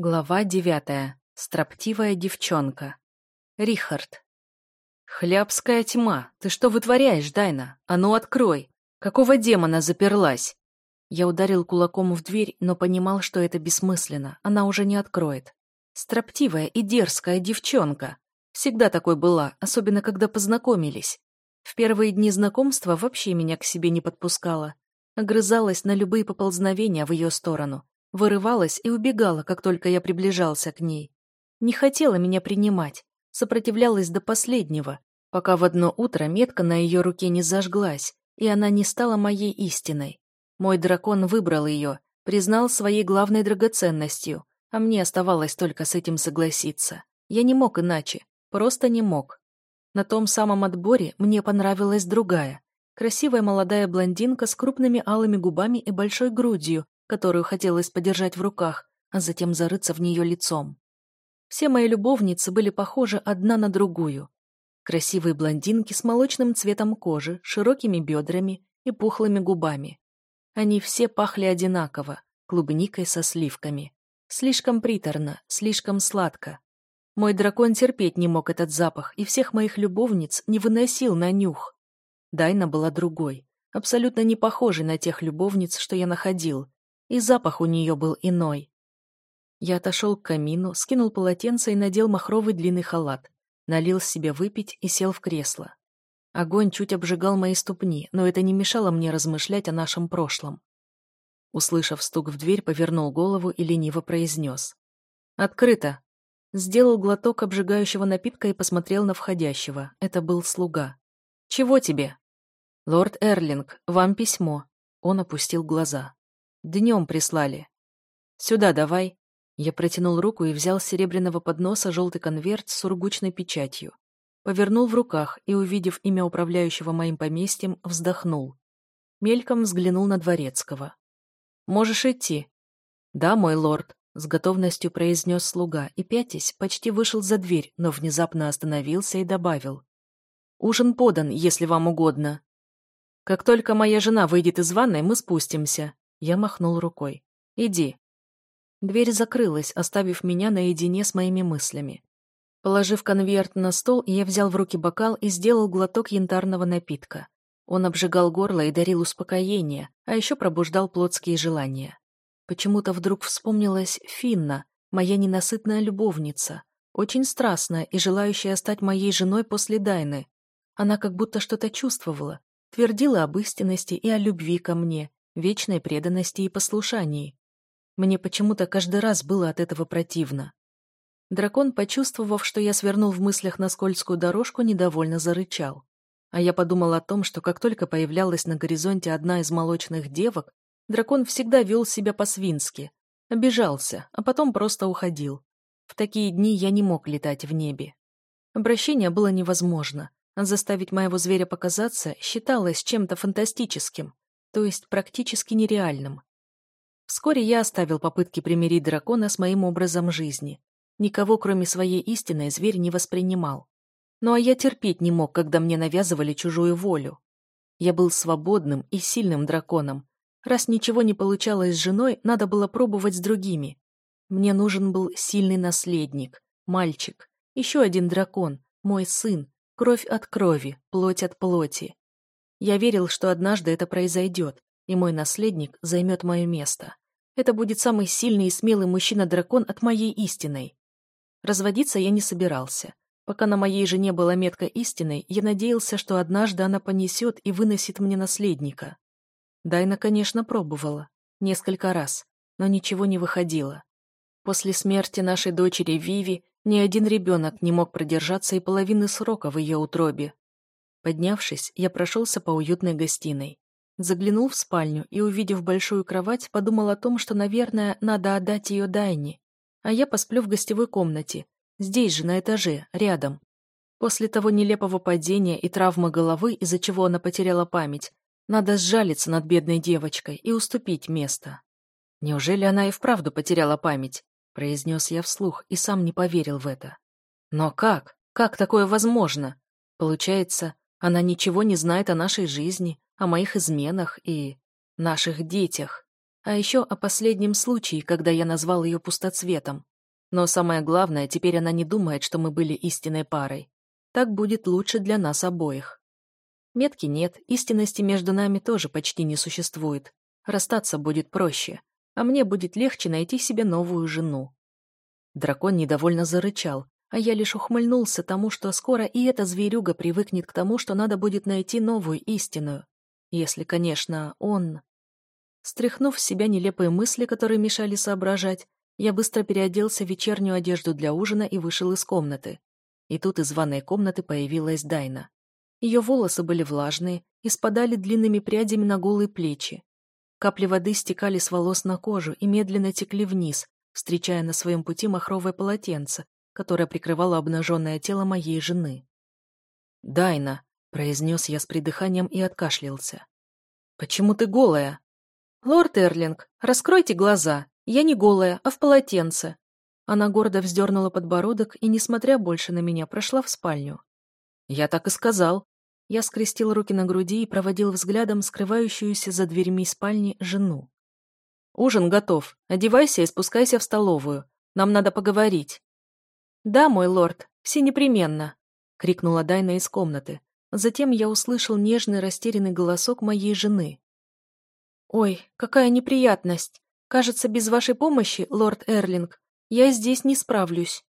Глава девятая. Строптивая девчонка. Рихард. «Хлябская тьма! Ты что вытворяешь, Дайна? А ну открой! Какого демона заперлась?» Я ударил кулаком в дверь, но понимал, что это бессмысленно. Она уже не откроет. Строптивая и дерзкая девчонка. Всегда такой была, особенно когда познакомились. В первые дни знакомства вообще меня к себе не подпускала. Огрызалась на любые поползновения в ее сторону Вырывалась и убегала, как только я приближался к ней. Не хотела меня принимать, сопротивлялась до последнего, пока в одно утро метка на ее руке не зажглась, и она не стала моей истиной. Мой дракон выбрал ее, признал своей главной драгоценностью, а мне оставалось только с этим согласиться. Я не мог иначе, просто не мог. На том самом отборе мне понравилась другая, красивая молодая блондинка с крупными алыми губами и большой грудью, которую хотелось подержать в руках, а затем зарыться в нее лицом. Все мои любовницы были похожи одна на другую. Красивые блондинки с молочным цветом кожи, широкими бедрами и пухлыми губами. Они все пахли одинаково, клубникой со сливками. Слишком приторно, слишком сладко. Мой дракон терпеть не мог этот запах, и всех моих любовниц не выносил на нюх. Дайна была другой, абсолютно не похожей на тех любовниц, что я находил, и запах у нее был иной. Я отошел к камину, скинул полотенце и надел махровый длинный халат, налил себе выпить и сел в кресло. Огонь чуть обжигал мои ступни, но это не мешало мне размышлять о нашем прошлом. Услышав стук в дверь, повернул голову и лениво произнес. «Открыто!» Сделал глоток обжигающего напитка и посмотрел на входящего. Это был слуга. «Чего тебе?» «Лорд Эрлинг, вам письмо». Он опустил глаза. Днем прислали. Сюда давай. Я протянул руку и взял с серебряного подноса желтый конверт с сургучной печатью. Повернул в руках и, увидев имя управляющего моим поместьем, вздохнул. Мельком взглянул на Дворецкого. «Можешь идти». «Да, мой лорд», — с готовностью произнес слуга и, пятясь, почти вышел за дверь, но внезапно остановился и добавил. «Ужин подан, если вам угодно. Как только моя жена выйдет из ванной, мы спустимся. Я махнул рукой. «Иди». Дверь закрылась, оставив меня наедине с моими мыслями. Положив конверт на стол, я взял в руки бокал и сделал глоток янтарного напитка. Он обжигал горло и дарил успокоение, а еще пробуждал плотские желания. Почему-то вдруг вспомнилась Финна, моя ненасытная любовница, очень страстная и желающая стать моей женой после Дайны. Она как будто что-то чувствовала, твердила об истинности и о любви ко мне, вечной преданности и послушании. Мне почему-то каждый раз было от этого противно. Дракон, почувствовав, что я свернул в мыслях на скользкую дорожку, недовольно зарычал. А я подумал о том, что как только появлялась на горизонте одна из молочных девок, дракон всегда вел себя по-свински, обижался, а потом просто уходил. В такие дни я не мог летать в небе. Обращение было невозможно, заставить моего зверя показаться считалось чем-то фантастическим то есть практически нереальным. Вскоре я оставил попытки примирить дракона с моим образом жизни. Никого, кроме своей истины, зверь не воспринимал. Ну а я терпеть не мог, когда мне навязывали чужую волю. Я был свободным и сильным драконом. Раз ничего не получалось с женой, надо было пробовать с другими. Мне нужен был сильный наследник, мальчик, еще один дракон, мой сын, кровь от крови, плоть от плоти. Я верил, что однажды это произойдет, и мой наследник займет мое место. Это будет самый сильный и смелый мужчина-дракон от моей истиной. Разводиться я не собирался. Пока на моей жене была метка истиной, я надеялся, что однажды она понесет и выносит мне наследника. Дайна, конечно, пробовала. Несколько раз. Но ничего не выходило. После смерти нашей дочери Виви ни один ребенок не мог продержаться и половины срока в ее утробе. Поднявшись, я прошелся по уютной гостиной. Заглянул в спальню и, увидев большую кровать, подумал о том, что, наверное, надо отдать ее Дайне. А я посплю в гостевой комнате, здесь же, на этаже, рядом. После того нелепого падения и травмы головы, из-за чего она потеряла память, надо сжалиться над бедной девочкой и уступить место. Неужели она и вправду потеряла память? произнес я вслух и сам не поверил в это. Но как? Как такое возможно? Получается, она ничего не знает о нашей жизни, о моих изменах и... наших детях. А еще о последнем случае, когда я назвал ее пустоцветом. Но самое главное, теперь она не думает, что мы были истинной парой. Так будет лучше для нас обоих. Метки нет, истинности между нами тоже почти не существует. Расстаться будет проще, а мне будет легче найти себе новую жену. Дракон недовольно зарычал, а я лишь ухмыльнулся тому, что скоро и эта зверюга привыкнет к тому, что надо будет найти новую истинную. Если, конечно, он... Стряхнув с себя нелепые мысли, которые мешали соображать, я быстро переоделся в вечернюю одежду для ужина и вышел из комнаты. И тут из ванной комнаты появилась Дайна. Ее волосы были влажные и спадали длинными прядями на голые плечи. Капли воды стекали с волос на кожу и медленно текли вниз, встречая на своем пути махровое полотенце, которое прикрывало обнаженное тело моей жены. «Дайна», — произнес я с придыханием и откашлялся. «Почему ты голая?» «Лорд Эрлинг, раскройте глаза. Я не голая, а в полотенце». Она гордо вздернула подбородок и, несмотря больше на меня, прошла в спальню. «Я так и сказал». Я скрестил руки на груди и проводил взглядом скрывающуюся за дверьми спальни жену. «Ужин готов. Одевайся и спускайся в столовую. Нам надо поговорить». «Да, мой лорд, все непременно», — крикнула Дайна из комнаты. Затем я услышал нежный растерянный голосок моей жены. «Ой, какая неприятность! Кажется, без вашей помощи, лорд Эрлинг, я здесь не справлюсь».